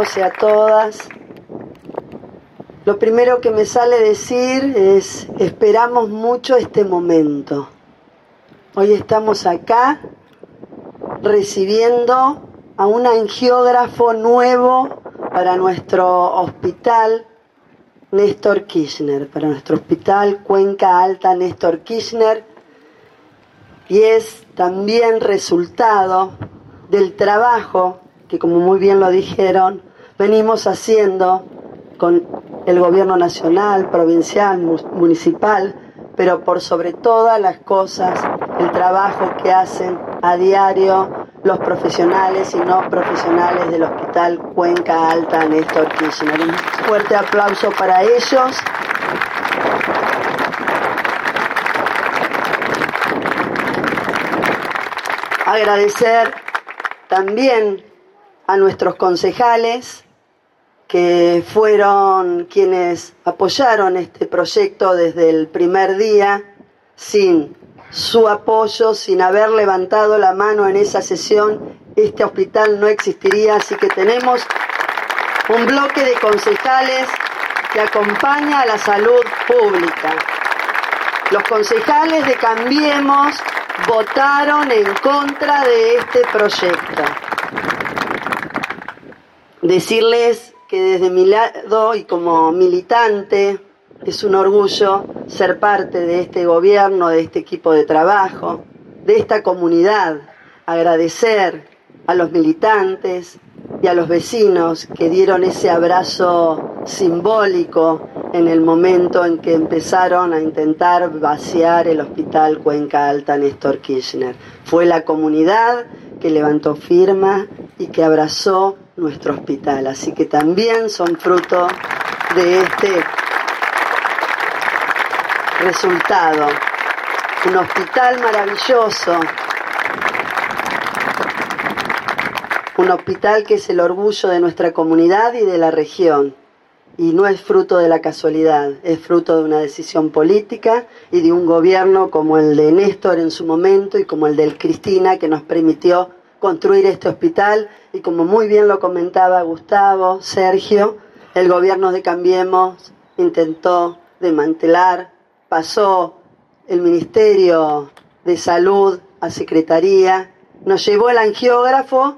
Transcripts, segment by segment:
todos y a todas. Lo primero que me sale decir es, esperamos mucho este momento. Hoy estamos acá recibiendo a un angiógrafo nuevo para nuestro hospital Néstor Kirchner, para nuestro hospital Cuenca Alta Néstor Kirchner, y es también resultado del trabajo que, como muy bien lo dijeron, venimos haciendo con el gobierno nacional, provincial, municipal, pero por sobre todas las cosas, el trabajo que hacen a diario los profesionales y no profesionales del Hospital Cuenca Alta Néstor Kirchner. Un fuerte aplauso para ellos. Agradecer también a nuestros concejales que fueron quienes apoyaron este proyecto desde el primer día sin su apoyo, sin haber levantado la mano en esa sesión, este hospital no existiría, así que tenemos un bloque de concejales que acompaña a la salud pública. Los concejales de Cambiemos votaron en contra de este proyecto. Decirles que desde mi lado y como militante, es un orgullo ser parte de este gobierno, de este equipo de trabajo, de esta comunidad. Agradecer a los militantes y a los vecinos que dieron ese abrazo simbólico en el momento en que empezaron a intentar vaciar el hospital Cuenca Alta Néstor Kirchner. Fue la comunidad que levantó firma y que abrazó nuestro hospital. Así que también son fruto de este resultado. Un hospital maravilloso. Un hospital que es el orgullo de nuestra comunidad y de la región. Y no es fruto de la casualidad, es fruto de una decisión política y de un gobierno como el de Néstor en su momento y como el del Cristina que nos permitió construir este hospital y como muy bien lo comentaba Gustavo, Sergio, el gobierno de Cambiemos intentó desmantelar, pasó el Ministerio de Salud a Secretaría, nos llevó el angiógrafo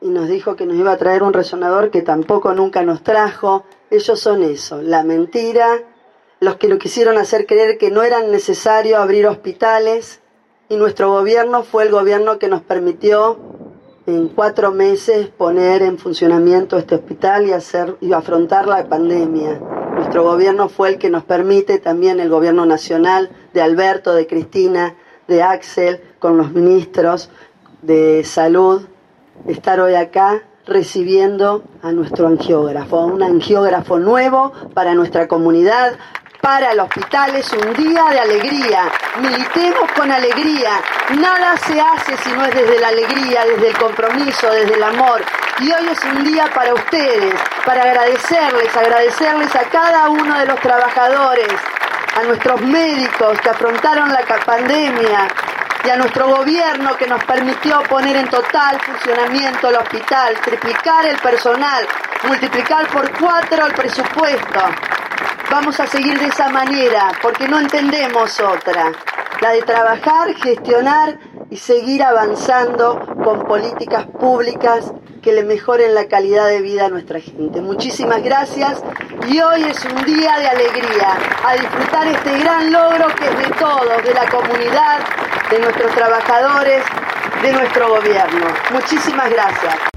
y nos dijo que nos iba a traer un resonador que tampoco nunca nos trajo. Ellos son eso, la mentira, los que lo quisieron hacer creer que no era necesario abrir hospitales y nuestro gobierno fue el gobierno que nos permitió en cuatro meses poner en funcionamiento este hospital y hacer y afrontar la pandemia. Nuestro gobierno fue el que nos permite también el gobierno nacional de Alberto, de Cristina, de Axel, con los ministros de salud, estar hoy acá recibiendo a nuestro angiógrafo, un angiógrafo nuevo para nuestra comunidad, para el hospital es un día de alegría. Militemos con alegría. Nada se hace si no es desde la alegría, desde el compromiso, desde el amor. Y hoy es un día para ustedes, para agradecerles, agradecerles a cada uno de los trabajadores, a nuestros médicos que afrontaron la pandemia, y a nuestro gobierno que nos permitió poner en total funcionamiento el hospital, triplicar el personal, multiplicar por cuatro el presupuesto. Vamos a seguir de esa manera porque no entendemos otra, la de trabajar, gestionar y seguir avanzando con políticas públicas que le mejoren la calidad de vida a nuestra gente. Muchísimas gracias y hoy es un día de alegría, a disfrutar este gran logro que es de todos, de la comunidad, de nuestros trabajadores, de nuestro gobierno. Muchísimas gracias.